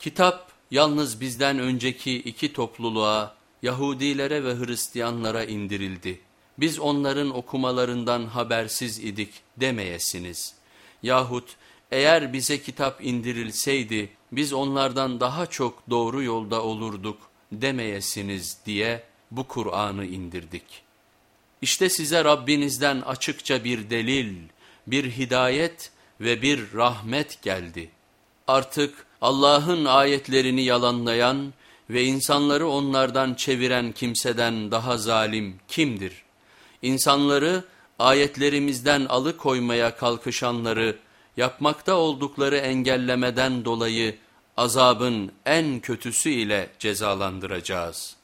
Kitap yalnız bizden önceki iki topluluğa, Yahudilere ve Hristiyanlara indirildi. Biz onların okumalarından habersiz idik demeyesiniz. Yahut eğer bize kitap indirilseydi biz onlardan daha çok doğru yolda olurduk demeyesiniz diye bu Kur'an'ı indirdik. İşte size Rabbinizden açıkça bir delil, bir hidayet ve bir rahmet geldi. Artık Allah'ın ayetlerini yalanlayan ve insanları onlardan çeviren kimseden daha zalim kimdir? İnsanları ayetlerimizden alıkoymaya kalkışanları yapmakta oldukları engellemeden dolayı azabın en kötüsü ile cezalandıracağız.''